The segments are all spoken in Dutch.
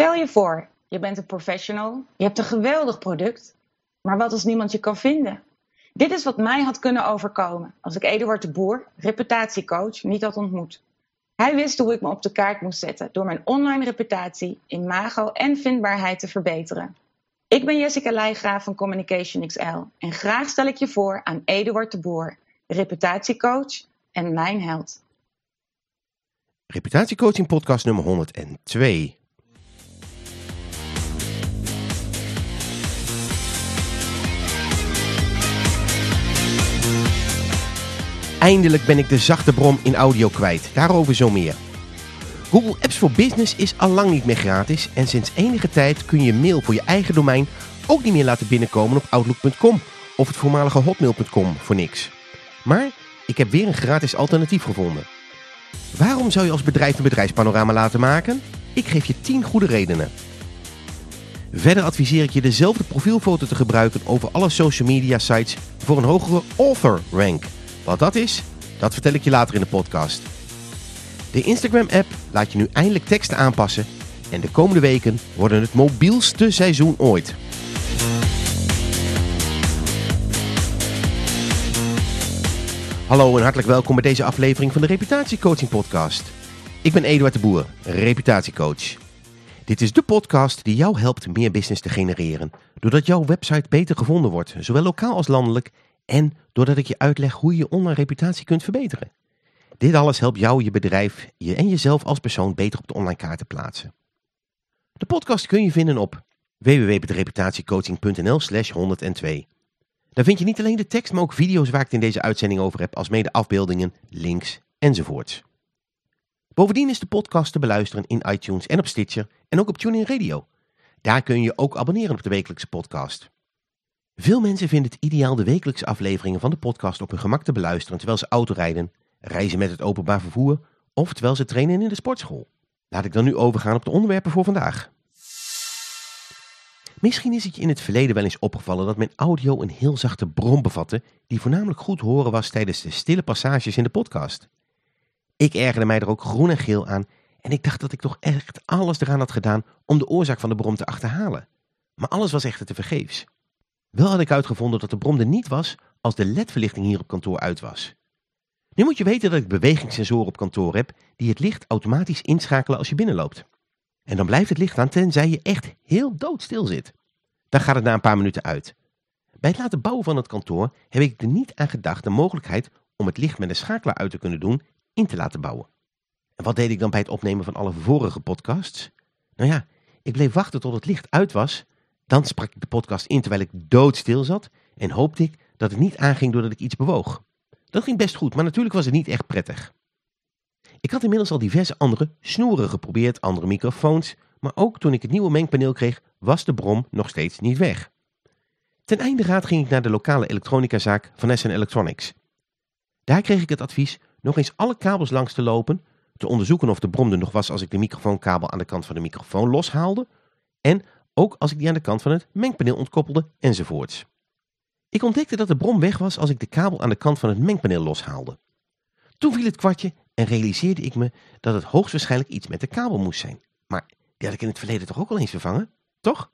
Stel je voor, je bent een professional, je hebt een geweldig product, maar wat als niemand je kan vinden? Dit is wat mij had kunnen overkomen als ik Eduard de Boer, reputatiecoach, niet had ontmoet. Hij wist hoe ik me op de kaart moest zetten door mijn online reputatie, imago en vindbaarheid te verbeteren. Ik ben Jessica Leijgraaf van Communication XL en graag stel ik je voor aan Eduard de Boer, reputatiecoach en mijn held. Reputatiecoaching podcast nummer 102. Eindelijk ben ik de zachte brom in audio kwijt. Daarover zo meer. Google Apps for Business is al lang niet meer gratis en sinds enige tijd kun je mail voor je eigen domein ook niet meer laten binnenkomen op outlook.com of het voormalige hotmail.com voor niks. Maar ik heb weer een gratis alternatief gevonden. Waarom zou je als bedrijf een bedrijfspanorama laten maken? Ik geef je 10 goede redenen. Verder adviseer ik je dezelfde profielfoto te gebruiken over alle social media sites voor een hogere author rank. Wat dat is, dat vertel ik je later in de podcast. De Instagram-app laat je nu eindelijk teksten aanpassen en de komende weken worden het mobielste seizoen ooit. Hallo en hartelijk welkom bij deze aflevering van de Reputatiecoaching Podcast. Ik ben Eduard de Boer, reputatiecoach. Dit is de podcast die jou helpt meer business te genereren, doordat jouw website beter gevonden wordt, zowel lokaal als landelijk, en doordat ik je uitleg hoe je je online reputatie kunt verbeteren. Dit alles helpt jou, je bedrijf je en jezelf als persoon beter op de online kaart te plaatsen. De podcast kun je vinden op www.reputatiecoaching.nl slash 102. Daar vind je niet alleen de tekst, maar ook video's waar ik het in deze uitzending over heb, als mede afbeeldingen, links enzovoorts. Bovendien is de podcast te beluisteren in iTunes en op Stitcher en ook op TuneIn Radio. Daar kun je je ook abonneren op de wekelijkse podcast. Veel mensen vinden het ideaal de wekelijkse afleveringen van de podcast op hun gemak te beluisteren terwijl ze autorijden, reizen met het openbaar vervoer of terwijl ze trainen in de sportschool. Laat ik dan nu overgaan op de onderwerpen voor vandaag. Misschien is het je in het verleden wel eens opgevallen dat mijn audio een heel zachte brom bevatte die voornamelijk goed horen was tijdens de stille passages in de podcast. Ik ergerde mij er ook groen en geel aan en ik dacht dat ik toch echt alles eraan had gedaan om de oorzaak van de brom te achterhalen. Maar alles was echter te vergeefs. Wel had ik uitgevonden dat de brom er niet was als de ledverlichting hier op kantoor uit was. Nu moet je weten dat ik bewegingssensoren op kantoor heb die het licht automatisch inschakelen als je binnenloopt. En dan blijft het licht aan tenzij je echt heel doodstil zit. Dan gaat het na een paar minuten uit. Bij het laten bouwen van het kantoor heb ik er niet aan gedacht de mogelijkheid om het licht met een schakelaar uit te kunnen doen in te laten bouwen. En wat deed ik dan bij het opnemen van alle vorige podcasts? Nou ja, ik bleef wachten tot het licht uit was. Dan sprak ik de podcast in terwijl ik doodstil zat en hoopte ik dat het niet aanging doordat ik iets bewoog. Dat ging best goed, maar natuurlijk was het niet echt prettig. Ik had inmiddels al diverse andere snoeren geprobeerd, andere microfoons, maar ook toen ik het nieuwe mengpaneel kreeg, was de brom nog steeds niet weg. Ten einde raad ging ik naar de lokale elektronicazaak van SN Electronics. Daar kreeg ik het advies nog eens alle kabels langs te lopen, te onderzoeken of de brom er nog was als ik de microfoonkabel aan de kant van de microfoon loshaalde en ook als ik die aan de kant van het mengpaneel ontkoppelde enzovoorts. Ik ontdekte dat de brom weg was als ik de kabel aan de kant van het mengpaneel loshaalde. Toen viel het kwartje en realiseerde ik me dat het hoogstwaarschijnlijk iets met de kabel moest zijn. Maar die had ik in het verleden toch ook al eens vervangen, toch?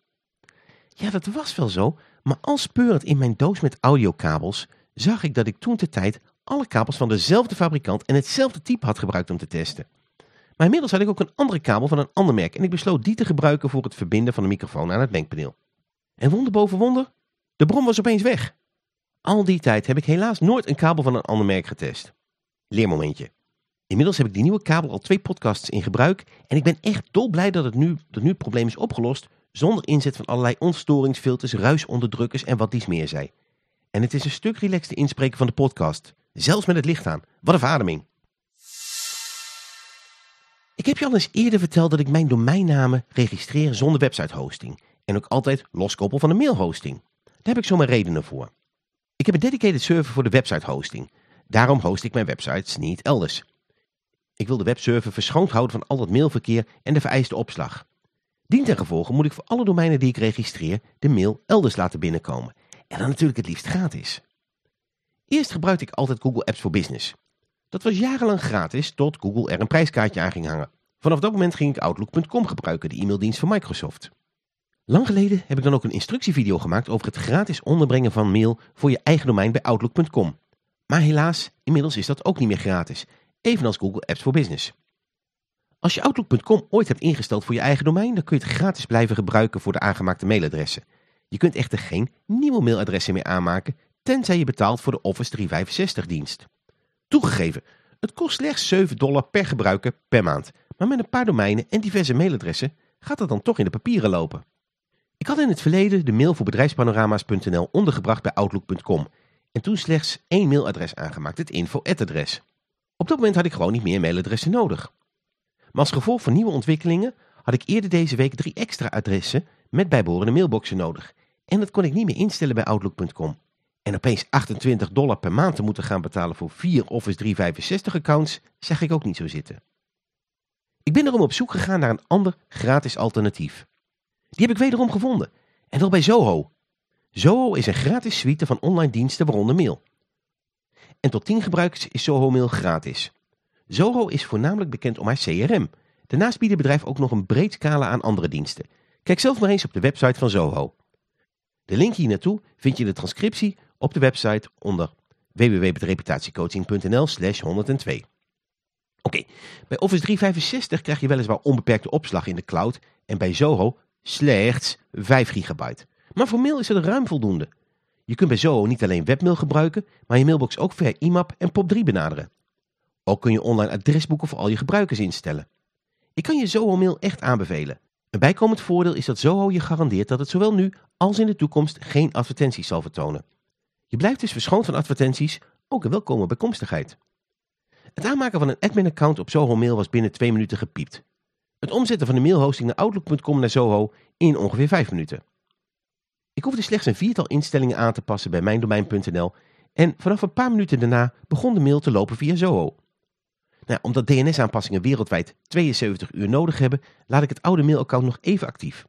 Ja, dat was wel zo, maar al speurend in mijn doos met audiokabels zag ik dat ik toen de tijd alle kabels van dezelfde fabrikant en hetzelfde type had gebruikt om te testen. Maar inmiddels had ik ook een andere kabel van een ander merk en ik besloot die te gebruiken voor het verbinden van de microfoon aan het mengpaneel. En wonder boven wonder, de bron was opeens weg. Al die tijd heb ik helaas nooit een kabel van een ander merk getest. Leermomentje. Inmiddels heb ik die nieuwe kabel al twee podcasts in gebruik en ik ben echt dolblij dat het nu, dat nu het probleem is opgelost zonder inzet van allerlei ontstoringsfilters, ruisonderdrukkers en wat dies meer zei. En het is een stuk relaxter inspreken van de podcast, zelfs met het licht aan. Wat een verademing. Ik heb je al eens eerder verteld dat ik mijn domeinnamen registreer zonder website hosting en ook altijd loskoppel van de mailhosting. Daar heb ik zo mijn redenen voor. Ik heb een dedicated server voor de website hosting. Daarom host ik mijn websites niet elders. Ik wil de webserver verschoond houden van al dat mailverkeer en de vereiste opslag. Dien ten gevolge moet ik voor alle domeinen die ik registreer de mail elders laten binnenkomen. En dan natuurlijk het liefst gratis. Eerst gebruikte ik altijd Google Apps for Business. Dat was jarenlang gratis tot Google er een prijskaartje aan ging hangen. Vanaf dat moment ging ik Outlook.com gebruiken, de e-maildienst van Microsoft. Lang geleden heb ik dan ook een instructievideo gemaakt over het gratis onderbrengen van mail voor je eigen domein bij Outlook.com. Maar helaas, inmiddels is dat ook niet meer gratis, evenals Google Apps for Business. Als je Outlook.com ooit hebt ingesteld voor je eigen domein, dan kun je het gratis blijven gebruiken voor de aangemaakte mailadressen. Je kunt echter geen nieuwe mailadressen meer aanmaken, tenzij je betaalt voor de Office 365 dienst. Toegegeven, het kost slechts 7 dollar per gebruiker per maand, maar met een paar domeinen en diverse mailadressen gaat dat dan toch in de papieren lopen. Ik had in het verleden de mail voor bedrijfspanorama's.nl ondergebracht bij Outlook.com en toen slechts één mailadres aangemaakt, het info-adres. Op dat moment had ik gewoon niet meer mailadressen nodig. Maar als gevolg van nieuwe ontwikkelingen had ik eerder deze week drie extra adressen met bijbehorende mailboxen nodig. En dat kon ik niet meer instellen bij Outlook.com. En opeens 28 dollar per maand te moeten gaan betalen voor vier Office 365 accounts, zeg ik ook niet zo zitten. Ik ben erom op zoek gegaan naar een ander gratis alternatief. Die heb ik wederom gevonden. En wel bij Zoho. Zoho is een gratis suite van online diensten waaronder mail. En tot 10 gebruikers is Zoho Mail gratis. Zoho is voornamelijk bekend om haar CRM. Daarnaast biedt het bedrijf ook nog een breed scala aan andere diensten. Kijk zelf maar eens op de website van Zoho. De link hier naartoe vind je in de transcriptie op de website onder www.reputatiecoaching.nl slash 102. Oké, bij Office 365 krijg je weliswaar onbeperkte opslag in de cloud en bij Zoho slechts 5 gigabyte. Maar voor mail is het ruim voldoende. Je kunt bij Zoho niet alleen webmail gebruiken, maar je mailbox ook via IMAP en POP3 benaderen. Ook kun je online adresboeken voor al je gebruikers instellen. Ik kan je Zoho Mail echt aanbevelen. Een bijkomend voordeel is dat Zoho je garandeert dat het zowel nu als in de toekomst geen advertenties zal vertonen. Je blijft dus verschoond van advertenties, ook een welkome bijkomstigheid. Het aanmaken van een admin-account op Zoho Mail was binnen 2 minuten gepiept. Het omzetten van de mailhosting naar Outlook.com naar Zoho in ongeveer 5 minuten. Ik hoefde slechts een viertal instellingen aan te passen bij mijndomein.nl en vanaf een paar minuten daarna begon de mail te lopen via Zoho. Nou, omdat DNS-aanpassingen wereldwijd 72 uur nodig hebben, laat ik het oude mailaccount nog even actief.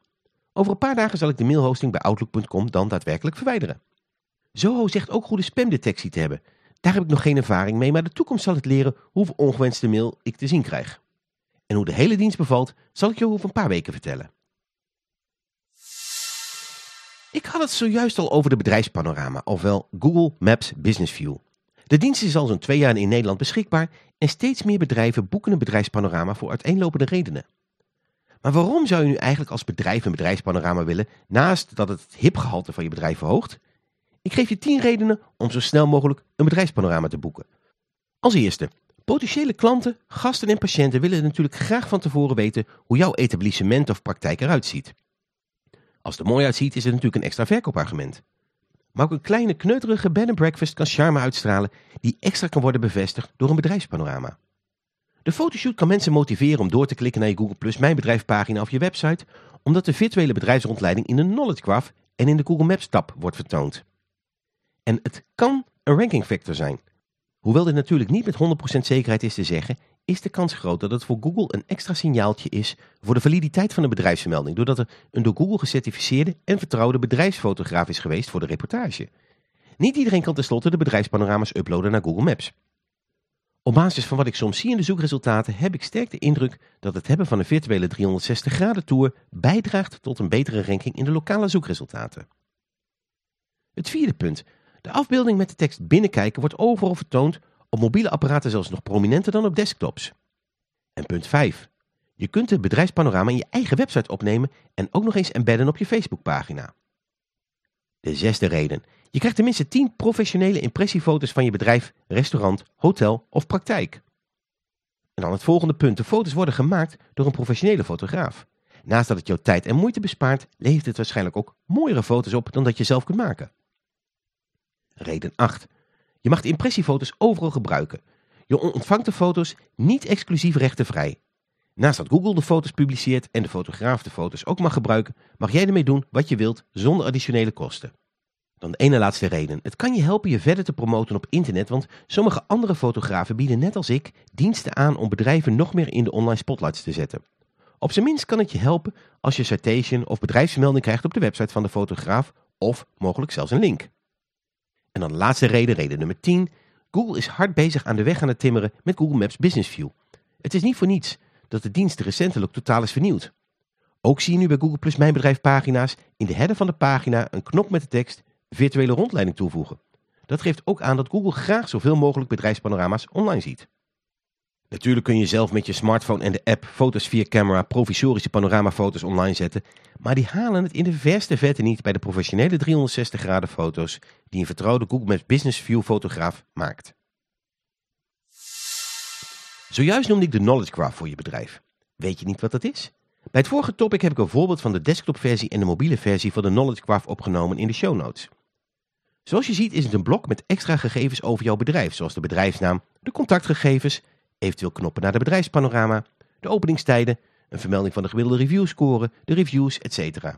Over een paar dagen zal ik de mailhosting bij Outlook.com dan daadwerkelijk verwijderen. Zoho zegt ook goede spamdetectie te hebben. Daar heb ik nog geen ervaring mee, maar de toekomst zal het leren hoeveel ongewenste mail ik te zien krijg. En hoe de hele dienst bevalt, zal ik je over een paar weken vertellen. Ik had het zojuist al over de bedrijfspanorama, ofwel Google Maps Business View. De dienst is al zo'n twee jaar in Nederland beschikbaar en steeds meer bedrijven boeken een bedrijfspanorama voor uiteenlopende redenen. Maar waarom zou je nu eigenlijk als bedrijf een bedrijfspanorama willen, naast dat het het hipgehalte van je bedrijf verhoogt? Ik geef je 10 redenen om zo snel mogelijk een bedrijfspanorama te boeken. Als eerste, potentiële klanten, gasten en patiënten willen natuurlijk graag van tevoren weten hoe jouw etablissement of praktijk eruit ziet. Als het er mooi uitziet is het natuurlijk een extra verkoopargument. Maar ook een kleine kneuterige bed and breakfast kan charme uitstralen die extra kan worden bevestigd door een bedrijfspanorama. De fotoshoot kan mensen motiveren om door te klikken naar je Google Plus Mijn Bedrijf pagina of je website, omdat de virtuele bedrijfsrondleiding in de Knowledge Graph en in de Google Maps tab wordt vertoond. En het kan een ranking factor zijn. Hoewel dit natuurlijk niet met 100% zekerheid is te zeggen, is de kans groot dat het voor Google een extra signaaltje is voor de validiteit van de bedrijfsvermelding, doordat er een door Google gecertificeerde en vertrouwde bedrijfsfotograaf is geweest voor de reportage. Niet iedereen kan tenslotte de bedrijfspanorama's uploaden naar Google Maps. Op basis van wat ik soms zie in de zoekresultaten heb ik sterk de indruk dat het hebben van een virtuele 360 graden tour bijdraagt tot een betere ranking in de lokale zoekresultaten. Het vierde punt. De afbeelding met de tekst binnenkijken wordt overal vertoond op mobiele apparaten zelfs nog prominenter dan op desktops. En punt 5. Je kunt het bedrijfspanorama in je eigen website opnemen en ook nog eens embedden op je Facebookpagina. De zesde reden. Je krijgt tenminste 10 professionele impressiefoto's van je bedrijf, restaurant, hotel of praktijk. En dan het volgende punt. De foto's worden gemaakt door een professionele fotograaf. Naast dat het jouw tijd en moeite bespaart, levert het waarschijnlijk ook mooiere foto's op dan dat je zelf kunt maken. Reden 8. Je mag de impressiefoto's overal gebruiken. Je ontvangt de foto's niet exclusief rechtenvrij. Naast dat Google de foto's publiceert en de fotograaf de foto's ook mag gebruiken, mag jij ermee doen wat je wilt zonder additionele kosten. Dan de ene laatste reden. Het kan je helpen je verder te promoten op internet, want sommige andere fotografen bieden net als ik diensten aan om bedrijven nog meer in de online spotlights te zetten. Op zijn minst kan het je helpen als je citation of bedrijfsmelding krijgt op de website van de fotograaf of mogelijk zelfs een link. En dan de laatste reden, reden nummer 10. Google is hard bezig aan de weg aan het timmeren met Google Maps Business View. Het is niet voor niets dat de dienst recentelijk totaal is vernieuwd. Ook zie je nu bij Google Plus Mijn Bedrijf pagina's in de header van de pagina een knop met de tekst virtuele rondleiding toevoegen. Dat geeft ook aan dat Google graag zoveel mogelijk bedrijfspanorama's online ziet. Natuurlijk kun je zelf met je smartphone en de app foto's via camera provisorische panoramafoto's online zetten, maar die halen het in de verste verte niet bij de professionele 360 graden foto's die een vertrouwde Google Maps Business View fotograaf maakt. Zojuist noemde ik de Knowledge Graph voor je bedrijf. Weet je niet wat dat is? Bij het vorige topic heb ik een voorbeeld van de desktopversie en de mobiele versie van de Knowledge Graph opgenomen in de show notes. Zoals je ziet is het een blok met extra gegevens over jouw bedrijf, zoals de bedrijfsnaam, de contactgegevens, eventueel knoppen naar de bedrijfspanorama, de openingstijden, een vermelding van de gemiddelde reviewscore, de reviews, etc.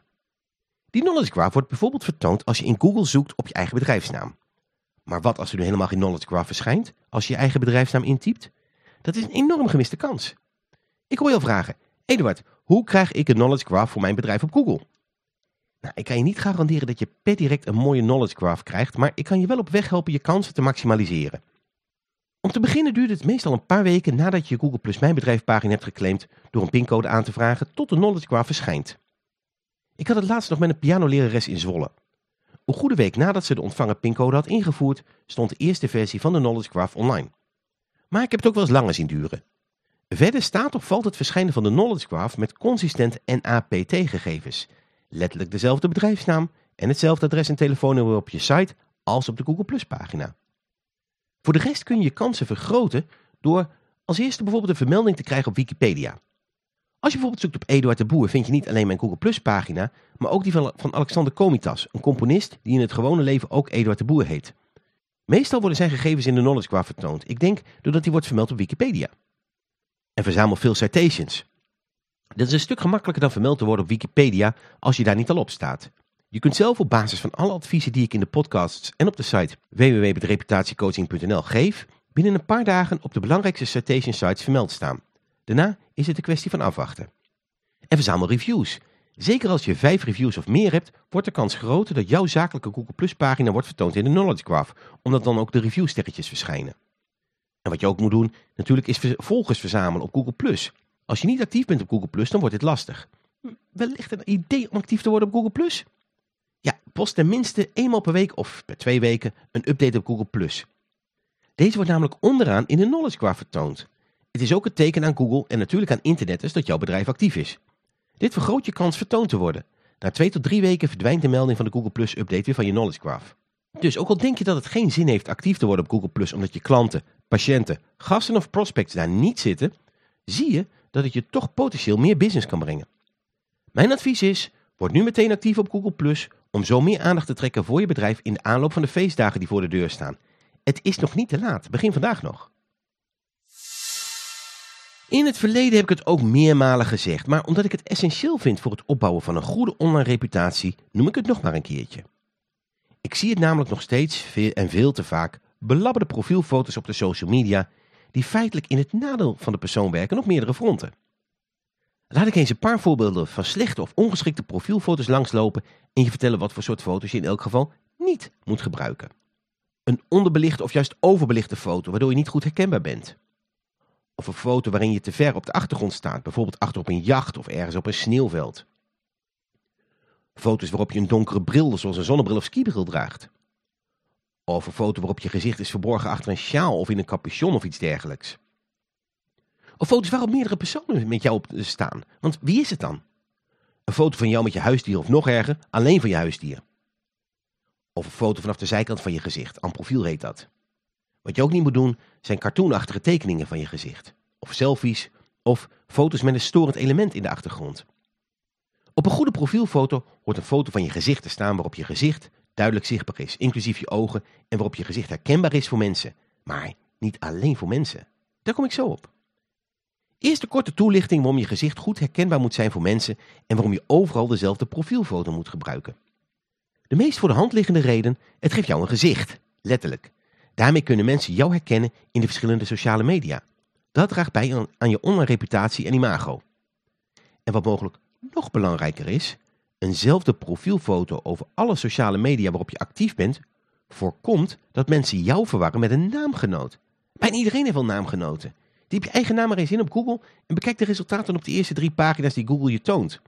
Die Knowledge Graph wordt bijvoorbeeld vertoond als je in Google zoekt op je eigen bedrijfsnaam. Maar wat als er nu helemaal geen Knowledge Graph verschijnt als je je eigen bedrijfsnaam intypt? Dat is een enorm gemiste kans. Ik hoor je al vragen, Eduard, hoe krijg ik een Knowledge Graph voor mijn bedrijf op Google? Nou, ik kan je niet garanderen dat je per direct een mooie Knowledge Graph krijgt, maar ik kan je wel op weg helpen je kansen te maximaliseren. Om te beginnen duurt het meestal een paar weken nadat je Google Plus Mijn Bedrijf pagina hebt geclaimd door een pincode aan te vragen tot de Knowledge Graph verschijnt. Ik had het laatst nog met een pianolerares in Zwolle. Een goede week nadat ze de ontvangen pincode had ingevoerd, stond de eerste versie van de Knowledge Graph online. Maar ik heb het ook wel eens langer zien duren. Verder staat of valt het verschijnen van de Knowledge Graph met consistent NAPT-gegevens. Letterlijk dezelfde bedrijfsnaam en hetzelfde adres en telefoonnummer op je site als op de Google Plus pagina. Voor de rest kun je je kansen vergroten door als eerste bijvoorbeeld een vermelding te krijgen op Wikipedia. Als je bijvoorbeeld zoekt op Eduard de Boer vind je niet alleen mijn Google Plus pagina, maar ook die van, Alexander Komitas, een componist die in het gewone leven ook Eduard de Boer heet. Meestal worden zijn gegevens in de Knowledge Graph vertoond. Ik denk doordat hij wordt vermeld op Wikipedia. En verzamel veel citations. Dit is een stuk gemakkelijker dan vermeld te worden op Wikipedia als je daar niet al op staat. Je kunt zelf op basis van alle adviezen die ik in de podcasts en op de site www.reputatiecoaching.nl geef, binnen een paar dagen op de belangrijkste citation sites vermeld staan. Daarna is het een kwestie van afwachten. En verzamel reviews. Zeker als je vijf reviews of meer hebt, wordt de kans groter dat jouw zakelijke Google Plus pagina wordt vertoond in de Knowledge Graph, omdat dan ook de reviewsterretjes verschijnen. En wat je ook moet doen, natuurlijk is volgers verzamelen op Google Plus. Als je niet actief bent op Google Plus, dan wordt dit lastig. Wellicht een idee om actief te worden op Google Plus? Ja, post tenminste eenmaal per week of per twee weken een update op Google. Deze wordt namelijk onderaan in de Knowledge Graph vertoond. Het is ook het teken aan Google en natuurlijk aan internetters dat jouw bedrijf actief is. Dit vergroot je kans vertoond te worden. Na twee tot drie weken verdwijnt de melding van de Google Plus update weer van je Knowledge Graph. Dus ook al denk je dat het geen zin heeft actief te worden op Google Plus omdat je klanten, patiënten, gasten of prospects daar niet zitten, zie je dat het je toch potentieel meer business kan brengen. Mijn advies is, word nu meteen actief op Google Plus om zo meer aandacht te trekken voor je bedrijf in de aanloop van de feestdagen die voor de deur staan. Het is nog niet te laat, begin vandaag nog. In het verleden heb ik het ook meermalen gezegd, maar omdat ik het essentieel vind voor het opbouwen van een goede online reputatie, noem ik het nog maar een keertje. Ik zie het namelijk nog steeds veel en veel te vaak belabberde profielfoto's op de social media die feitelijk in het nadeel van de persoon werken op meerdere fronten. Laat ik eens een paar voorbeelden van slechte of ongeschikte profielfoto's langslopen en je vertellen wat voor soort foto's je in elk geval niet moet gebruiken. Een onderbelichte of juist overbelichte foto waardoor je niet goed herkenbaar bent. Of een foto waarin je te ver op de achtergrond staat, bijvoorbeeld achter op een jacht of ergens op een sneeuwveld. Foto's waarop je een donkere bril, zoals een zonnebril of skibril draagt. Of een foto waarop je gezicht is verborgen achter een sjaal of in een capuchon of iets dergelijks. Of foto's waarop meerdere personen met jou op staan. Want wie is het dan? Een foto van jou met je huisdier of nog erger, alleen van je huisdier. Of een foto vanaf de zijkant van je gezicht, aan profiel heet dat. Wat je ook niet moet doen, zijn cartoonachtige tekeningen van je gezicht. Of selfies, of foto's met een storend element in de achtergrond. Op een goede profielfoto hoort een foto van je gezicht te staan waarop je gezicht duidelijk zichtbaar is, inclusief je ogen en waarop je gezicht herkenbaar is voor mensen. Maar niet alleen voor mensen. Daar kom ik zo op. Eerst een korte toelichting waarom je gezicht goed herkenbaar moet zijn voor mensen en waarom je overal dezelfde profielfoto moet gebruiken. De meest voor de hand liggende reden, het geeft jou een gezicht, letterlijk. Daarmee kunnen mensen jou herkennen in de verschillende sociale media. Dat draagt bij aan je online reputatie en imago. En wat mogelijk nog belangrijker is, eenzelfde profielfoto over alle sociale media waarop je actief bent, voorkomt dat mensen jou verwarren met een naamgenoot. Bijna iedereen heeft wel naamgenoten. Diep je eigen naam maar eens in op Google en bekijk de resultaten op de eerste drie pagina's die Google je toont.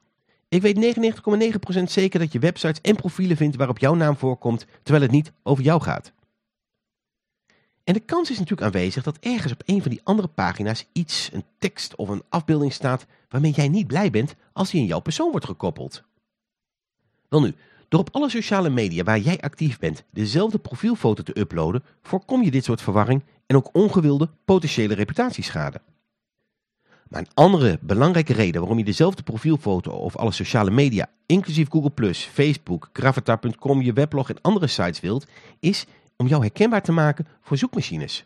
Ik weet 99,9% zeker dat je websites en profielen vindt waarop jouw naam voorkomt, terwijl het niet over jou gaat. En de kans is natuurlijk aanwezig dat ergens op een van die andere pagina's iets, een tekst of een afbeelding staat waarmee jij niet blij bent als die in jouw persoon wordt gekoppeld. Wel nu, door op alle sociale media waar jij actief bent dezelfde profielfoto te uploaden, voorkom je dit soort verwarring en ook ongewilde potentiële reputatieschade. Maar een andere belangrijke reden waarom je dezelfde profielfoto over alle sociale media, inclusief Google+, Facebook, Gravatar.com, je weblog en andere sites wilt, is om jou herkenbaar te maken voor zoekmachines.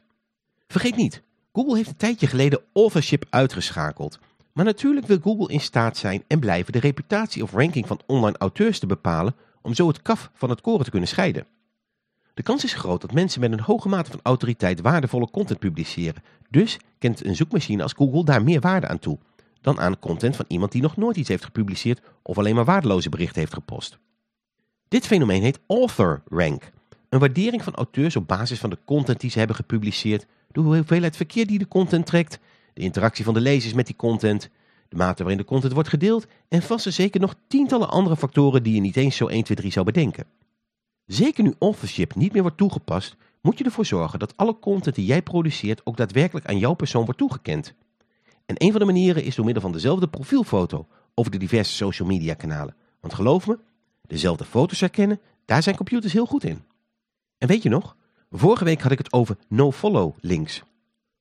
Vergeet niet, Google heeft een tijdje geleden authorship uitgeschakeld. Maar natuurlijk wil Google in staat zijn en blijven de reputatie of ranking van online auteurs te bepalen om zo het kaf van het koren te kunnen scheiden. De kans is groot dat mensen met een hoge mate van autoriteit waardevolle content publiceren. Dus kent een zoekmachine als Google daar meer waarde aan toe dan aan content van iemand die nog nooit iets heeft gepubliceerd of alleen maar waardeloze berichten heeft gepost. Dit fenomeen heet author rank. Een waardering van auteurs op basis van de content die ze hebben gepubliceerd, de hoeveelheid verkeer die de content trekt, de interactie van de lezers met die content, de mate waarin de content wordt gedeeld en vast en zeker nog tientallen andere factoren die je niet eens zo 1, 2, 3 zou bedenken. Zeker nu authorship niet meer wordt toegepast, moet je ervoor zorgen dat alle content die jij produceert ook daadwerkelijk aan jouw persoon wordt toegekend. En een van de manieren is door middel van dezelfde profielfoto over de diverse social media kanalen. Want geloof me, dezelfde foto's herkennen, daar zijn computers heel goed in. En weet je nog, vorige week had ik het over no-follow links.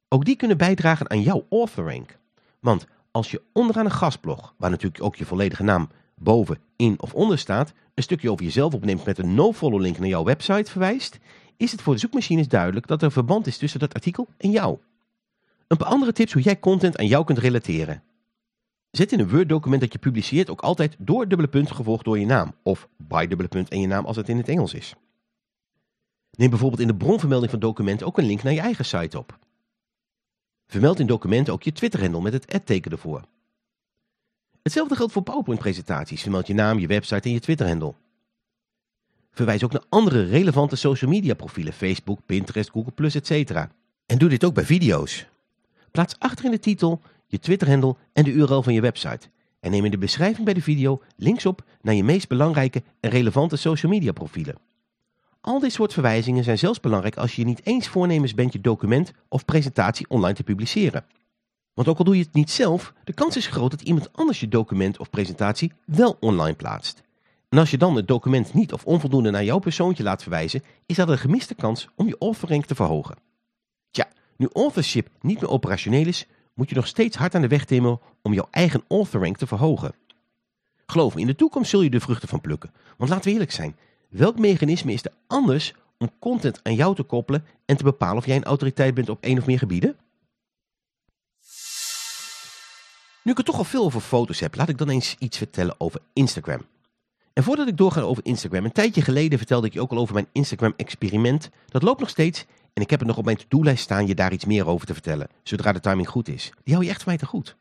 Ook die kunnen bijdragen aan jouw author rank. Want als je onderaan een gastblog, waar natuurlijk ook je volledige naam boven, in of onder staat, een stukje over jezelf opneemt met een no-follow link naar jouw website verwijst, is het voor de zoekmachines duidelijk dat er een verband is tussen dat artikel en jou. Een paar andere tips hoe jij content aan jou kunt relateren. Zet in een Word document dat je publiceert ook altijd door dubbele punt gevolgd door je naam. Of by dubbele punt en je naam als het in het Engels is. Neem bijvoorbeeld in de bronvermelding van documenten ook een link naar je eigen site op. Vermeld in documenten ook je Twitter-handle met het ad-teken ervoor. Hetzelfde geldt voor PowerPoint-presentaties. Vermeld je naam, je website en je Twitter-handle. Verwijs ook naar andere relevante social media profielen, Facebook, Pinterest, Google+, etc. En doe dit ook bij video's. Plaats achter in de titel je Twitter-handle en de URL van je website. En neem in de beschrijving bij de video links op naar je meest belangrijke en relevante social media profielen. Al dit soort verwijzingen zijn zelfs belangrijk als je niet eens voornemens bent je document of presentatie online te publiceren. Want ook al doe je het niet zelf, de kans is groot dat iemand anders je document of presentatie wel online plaatst. En als je dan het document niet of onvoldoende naar jouw persoontje laat verwijzen, is dat een gemiste kans om je authorrank te verhogen. Tja, nu authorship niet meer operationeel is, moet je nog steeds hard aan de weg timmeren om jouw eigen authorrank te verhogen. Geloof me, in de toekomst zul je de vruchten van plukken. Want laten we eerlijk zijn, welk mechanisme is er anders om content aan jou te koppelen en te bepalen of jij een autoriteit bent op één of meer gebieden? Nu ik het toch al veel over foto's heb, laat ik dan eens iets vertellen over Instagram. En voordat ik doorga over Instagram, een tijdje geleden vertelde ik je ook al over mijn Instagram-experiment. Dat loopt nog steeds en ik heb het nog op mijn to-do-lijst staan je daar iets meer over te vertellen, zodra de timing goed is. Die hou je echt van mij te goed.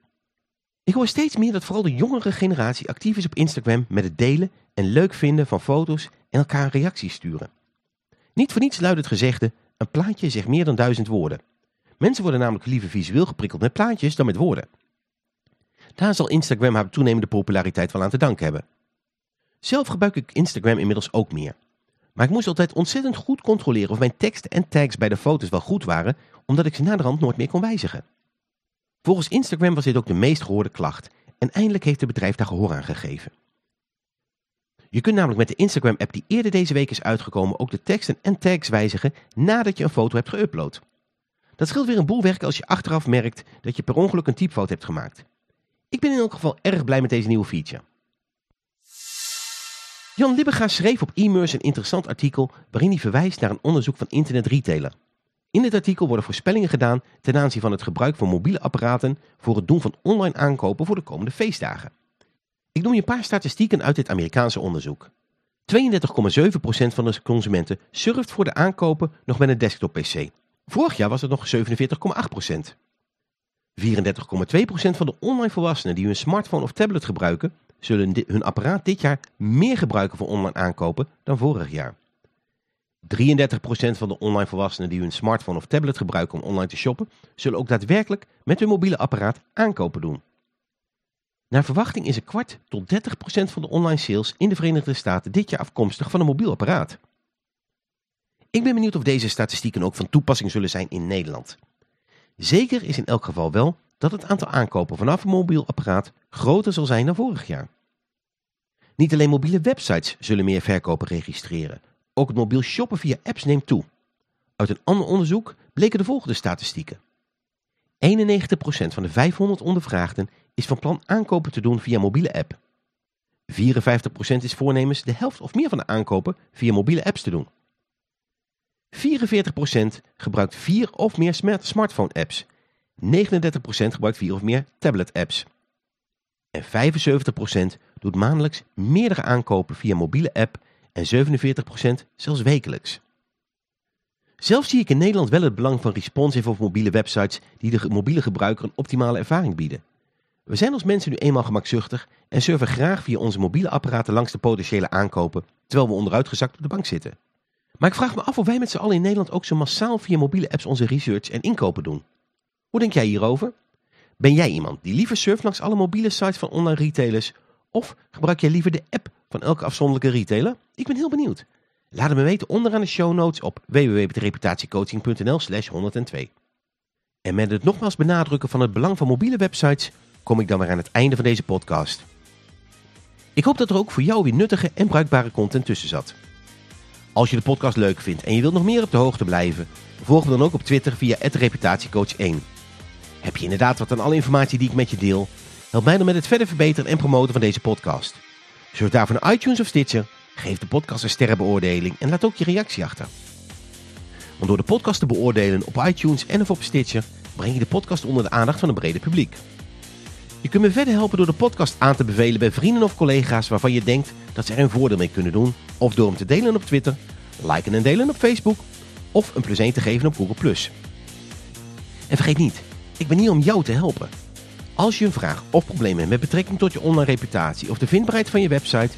Ik hoor steeds meer dat vooral de jongere generatie actief is op Instagram met het delen en leuk vinden van foto's en elkaar reacties sturen. Niet voor niets luidt het gezegde, een plaatje zegt meer dan duizend woorden. Mensen worden namelijk liever visueel geprikkeld met plaatjes dan met woorden. Daar zal Instagram haar toenemende populariteit wel aan te danken hebben. Zelf gebruik ik Instagram inmiddels ook meer. Maar ik moest altijd ontzettend goed controleren of mijn teksten en tags bij de foto's wel goed waren, omdat ik ze naderhand nooit meer kon wijzigen. Volgens Instagram was dit ook de meest gehoorde klacht en eindelijk heeft het bedrijf daar gehoor aan gegeven. Je kunt namelijk met de Instagram-app die eerder deze week is uitgekomen ook de teksten en tags wijzigen nadat je een foto hebt geüpload. Dat scheelt weer een boel werk als je achteraf merkt dat je per ongeluk een typfout hebt gemaakt. Ik ben in elk geval erg blij met deze nieuwe feature. Jan Libbega schreef op e-merse een interessant artikel waarin hij verwijst naar een onderzoek van Internet Retailer. In dit artikel worden voorspellingen gedaan ten aanzien van het gebruik van mobiele apparaten voor het doen van online aankopen voor de komende feestdagen. Ik noem je een paar statistieken uit dit Amerikaanse onderzoek. 32,7% van de consumenten surft voor de aankopen nog met een desktop-pc. Vorig jaar was het nog 47,8%. 34,2% van de online volwassenen die hun smartphone of tablet gebruiken, zullen hun apparaat dit jaar meer gebruiken voor online aankopen dan vorig jaar. van de online volwassenen die hun smartphone of tablet gebruiken om online te shoppen, zullen ook daadwerkelijk met hun mobiele apparaat aankopen doen. Naar verwachting is een kwart tot 30% van de online sales in de Verenigde Staten dit jaar afkomstig van een mobiel apparaat. Ik ben benieuwd of deze statistieken ook van toepassing zullen zijn in Nederland. Zeker is in elk geval wel dat het aantal aankopen vanaf een mobiel apparaat groter zal zijn dan vorig jaar. Niet alleen mobiele websites zullen meer verkopen registreren, ook het mobiel shoppen via apps neemt toe. Uit een ander onderzoek bleken de volgende statistieken. 91% van de 500 ondervraagden is van plan aankopen te doen via mobiele app. 54% is voornemens de helft of meer van de aankopen via mobiele apps te doen. 44% gebruikt vier of meer smartphone apps. 39% gebruikt vier of meer tablet apps. En 75% doet maandelijks meerdere aankopen via mobiele app en 47% zelfs wekelijks. Zelf zie ik in Nederland wel het belang van responsive of mobiele websites die de mobiele gebruiker een optimale ervaring bieden. We zijn als mensen nu eenmaal gemakzuchtig en surfen graag via onze mobiele apparaten langs de potentiële aankopen, terwijl we onderuitgezakt op de bank zitten. Maar ik vraag me af of wij met z'n allen in Nederland ook zo massaal via mobiele apps onze research en inkopen doen. Hoe denk jij hierover? Ben jij iemand die liever surft langs alle mobiele sites van online retailers of gebruik jij liever de app van elke afzonderlijke retailer? Ik ben heel benieuwd. Laat het me weten onderaan de show notes op www.reputatiecoaching.nl slash 102. En met het nogmaals benadrukken van het belang van mobiele websites kom ik dan weer aan het einde van deze podcast. Ik hoop dat er ook voor jou weer nuttige en bruikbare content tussen zat. Als je de podcast leuk vindt en je wilt nog meer op de hoogte blijven, volg me dan ook op Twitter via reputatiecoach1. Heb je inderdaad wat aan alle informatie die ik met je deel? Help mij dan met het verder verbeteren en promoten van deze podcast. Zorg daarvoor naar iTunes of Stitcher, geef de podcast een sterrenbeoordeling en laat ook je reactie achter. Want door de podcast te beoordelen op iTunes en of op Stitcher, breng je de podcast onder de aandacht van een brede publiek. Je kunt me verder helpen door de podcast aan te bevelen bij vrienden of collega's waarvan je denkt dat ze er een voordeel mee kunnen doen. Of door hem te delen op Twitter, liken en delen op Facebook of een plus 1 te geven op Google+. En vergeet niet, ik ben hier om jou te helpen. Als je een vraag of probleem hebt met betrekking tot je online reputatie of de vindbaarheid van je website,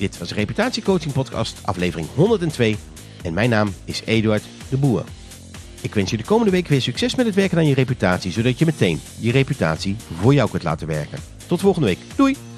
Dit was de Reputatiecoaching Podcast, aflevering 102 en mijn naam is Eduard de Boer. Ik wens je de komende week weer succes met het werken aan je reputatie, zodat je meteen je reputatie voor jou kunt laten werken. Tot volgende week. Doei!